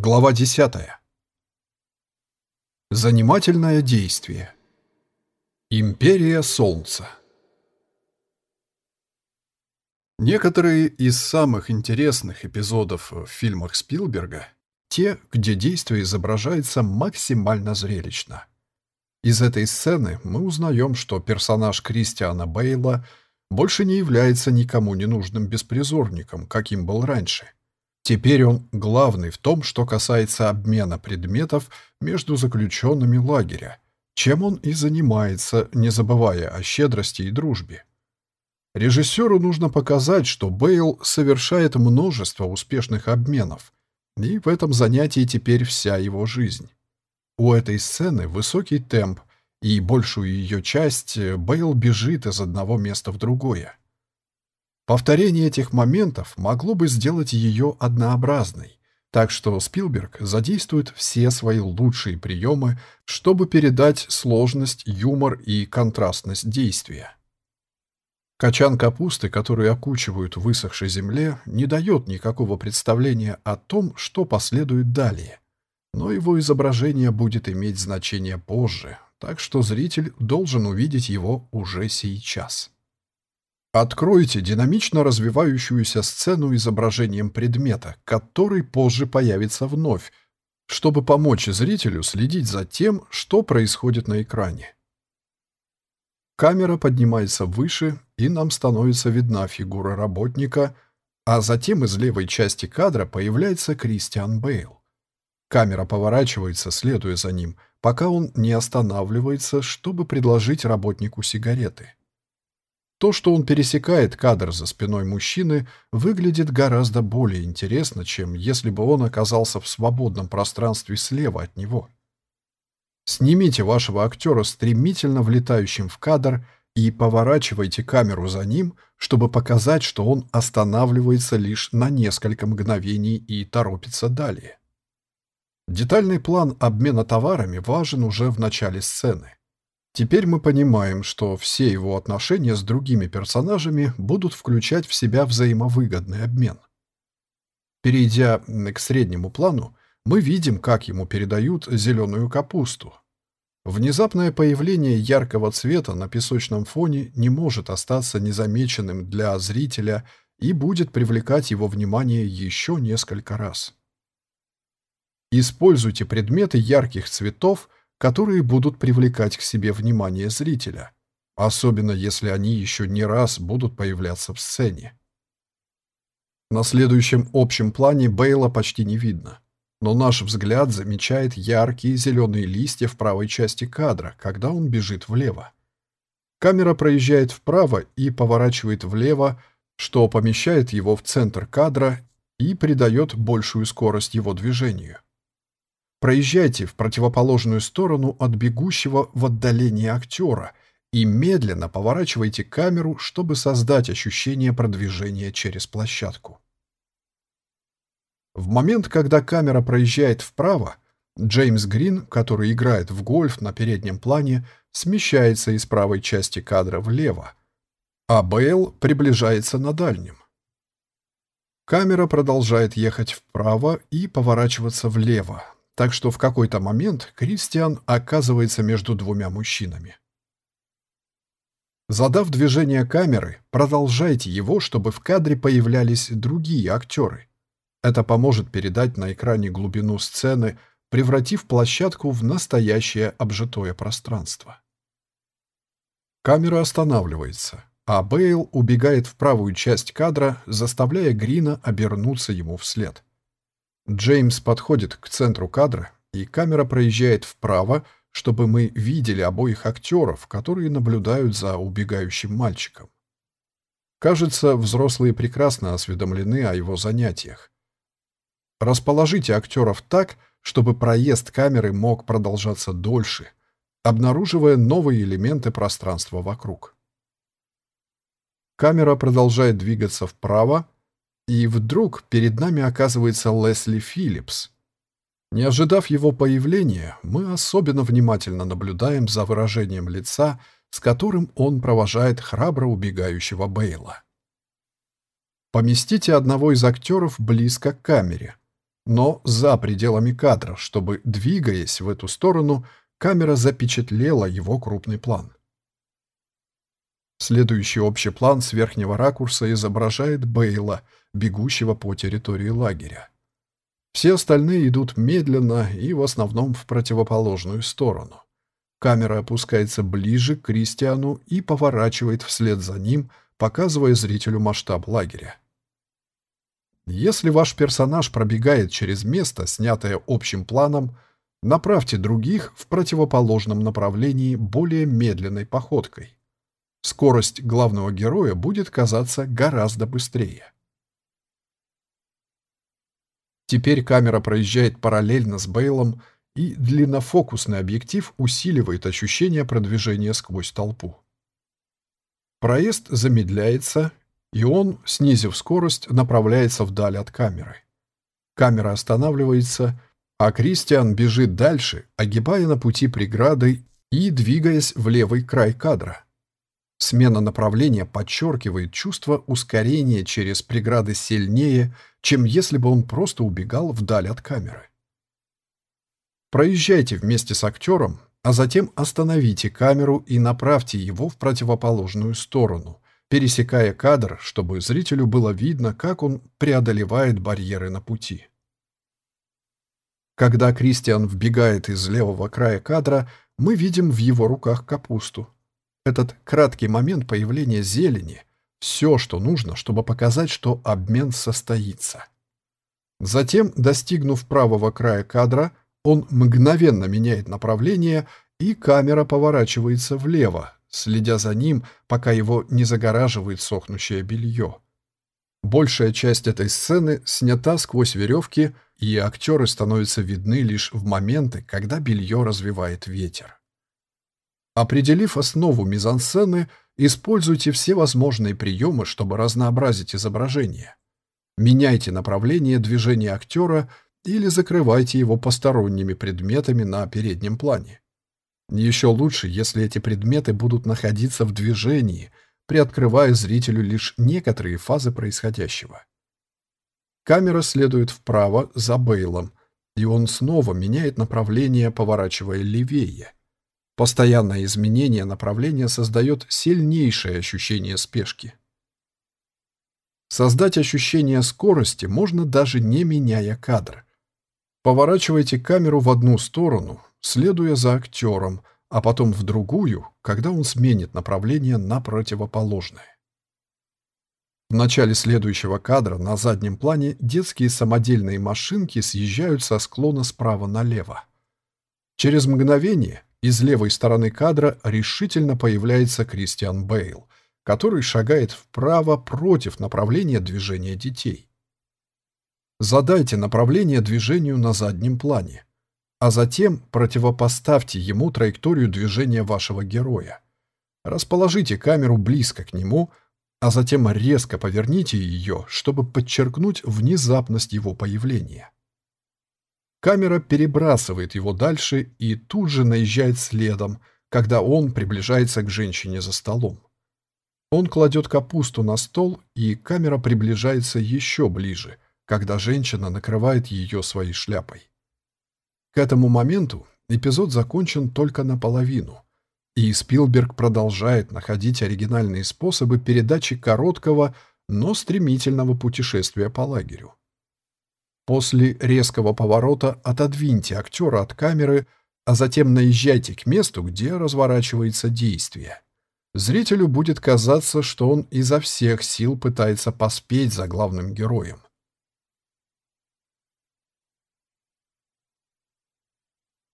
Глава 10. Занимательное действие. Империя Солнца. Некоторые из самых интересных эпизодов в фильмах Спилберга — те, где действие изображается максимально зрелищно. Из этой сцены мы узнаем, что персонаж Кристиана Бейла больше не является никому ненужным беспризорником, каким был раньше — Теперь он главный в том, что касается обмена предметов между заключенными лагеря, чем он и занимается, не забывая о щедрости и дружбе. Режиссеру нужно показать, что Бейл совершает множество успешных обменов, и в этом занятии теперь вся его жизнь. У этой сцены высокий темп, и большую ее часть Бейл бежит из одного места в другое. Повторение этих моментов могло бы сделать ее однообразной, так что Спилберг задействует все свои лучшие приемы, чтобы передать сложность, юмор и контрастность действия. Качан капусты, который окучивают в высохшей земле, не дает никакого представления о том, что последует далее. Но его изображение будет иметь значение позже, так что зритель должен увидеть его уже сейчас. Откройте динамично развивающуюся сцену изображением предмета, который позже появится вновь, чтобы помочь зрителю следить за тем, что происходит на экране. Камера поднимается выше, и нам становится видна фигура работника, а затем из левой части кадра появляется Кристиан Бейл. Камера поворачивается, следуя за ним, пока он не останавливается, чтобы предложить работнику сигареты. То, что он пересекает кадр за спиной мужчины, выглядит гораздо более интересно, чем если бы он оказался в свободном пространстве слева от него. Снимите вашего актера стремительно влетающим в кадр и поворачивайте камеру за ним, чтобы показать, что он останавливается лишь на несколько мгновений и торопится далее. Детальный план обмена товарами важен уже в начале сцены. Теперь мы понимаем, что все его отношения с другими персонажами будут включать в себя взаимовыгодный обмен. Перейдя к среднему плану, мы видим, как ему передают зеленую капусту. Внезапное появление яркого цвета на песочном фоне не может остаться незамеченным для зрителя и будет привлекать его внимание еще несколько раз. Используйте предметы ярких цветов которые будут привлекать к себе внимание зрителя, особенно если они еще не раз будут появляться в сцене. На следующем общем плане Бейла почти не видно, но наш взгляд замечает яркие зеленые листья в правой части кадра, когда он бежит влево. Камера проезжает вправо и поворачивает влево, что помещает его в центр кадра и придает большую скорость его движению. Проезжайте в противоположную сторону от бегущего в отдалении актера и медленно поворачивайте камеру, чтобы создать ощущение продвижения через площадку. В момент, когда камера проезжает вправо, Джеймс Грин, который играет в гольф на переднем плане, смещается из правой части кадра влево, а Бейл приближается на дальнем. Камера продолжает ехать вправо и поворачиваться влево, так что в какой-то момент Кристиан оказывается между двумя мужчинами. Задав движение камеры, продолжайте его, чтобы в кадре появлялись другие актеры. Это поможет передать на экране глубину сцены, превратив площадку в настоящее обжитое пространство. Камера останавливается, а Бейл убегает в правую часть кадра, заставляя Грина обернуться ему вслед. Джеймс подходит к центру кадра, и камера проезжает вправо, чтобы мы видели обоих актеров, которые наблюдают за убегающим мальчиком. Кажется, взрослые прекрасно осведомлены о его занятиях. Расположите актеров так, чтобы проезд камеры мог продолжаться дольше, обнаруживая новые элементы пространства вокруг. Камера продолжает двигаться вправо, и вдруг перед нами оказывается Лесли Филлипс. Не ожидав его появления, мы особенно внимательно наблюдаем за выражением лица, с которым он провожает храбро убегающего Бейла. Поместите одного из актеров близко к камере. но за пределами кадра, чтобы, двигаясь в эту сторону, камера запечатлела его крупный план. Следующий общий план с верхнего ракурса изображает Бейла, бегущего по территории лагеря. Все остальные идут медленно и в основном в противоположную сторону. Камера опускается ближе к Кристиану и поворачивает вслед за ним, показывая зрителю масштаб лагеря. Если ваш персонаж пробегает через место, снятое общим планом, направьте других в противоположном направлении более медленной походкой. Скорость главного героя будет казаться гораздо быстрее. Теперь камера проезжает параллельно с Бейлом, и длиннофокусный объектив усиливает ощущение продвижения сквозь толпу. Проезд замедляется, и он, снизив скорость, направляется вдаль от камеры. Камера останавливается, а Кристиан бежит дальше, огибая на пути преграды и двигаясь в левый край кадра. Смена направления подчеркивает чувство ускорения через преграды сильнее, чем если бы он просто убегал вдаль от камеры. Проезжайте вместе с актером, а затем остановите камеру и направьте его в противоположную сторону, пересекая кадр, чтобы зрителю было видно, как он преодолевает барьеры на пути. Когда Кристиан вбегает из левого края кадра, мы видим в его руках капусту. Этот краткий момент появления зелени — все, что нужно, чтобы показать, что обмен состоится. Затем, достигнув правого края кадра, он мгновенно меняет направление, и камера поворачивается влево, следя за ним, пока его не загораживает сохнущее белье. Большая часть этой сцены снята сквозь веревки, и актеры становятся видны лишь в моменты, когда белье развивает ветер. Определив основу мизансцены, используйте все возможные приемы, чтобы разнообразить изображение. Меняйте направление движения актера или закрывайте его посторонними предметами на переднем плане. Еще лучше, если эти предметы будут находиться в движении, приоткрывая зрителю лишь некоторые фазы происходящего. Камера следует вправо за Бейлом, и он снова меняет направление, поворачивая левее – Постоянное изменение направления создает сильнейшее ощущение спешки. Создать ощущение скорости можно даже не меняя кадр. Поворачивайте камеру в одну сторону, следуя за актером, а потом в другую, когда он сменит направление на противоположное. В начале следующего кадра на заднем плане детские самодельные машинки съезжают со склона справа налево. Через мгновение из левой стороны кадра решительно появляется Кристиан Бейл, который шагает вправо против направления движения детей. Задайте направление движению на заднем плане, а затем противопоставьте ему траекторию движения вашего героя. Расположите камеру близко к нему, а затем резко поверните ее, чтобы подчеркнуть внезапность его появления. Камера перебрасывает его дальше и тут же наезжает следом, когда он приближается к женщине за столом. Он кладет капусту на стол, и камера приближается еще ближе, когда женщина накрывает ее своей шляпой. К этому моменту эпизод закончен только наполовину, и Спилберг продолжает находить оригинальные способы передачи короткого, но стремительного путешествия по лагерю. После резкого поворота отодвиньте актера от камеры, а затем наезжайте к месту, где разворачивается действие. Зрителю будет казаться, что он изо всех сил пытается поспеть за главным героем.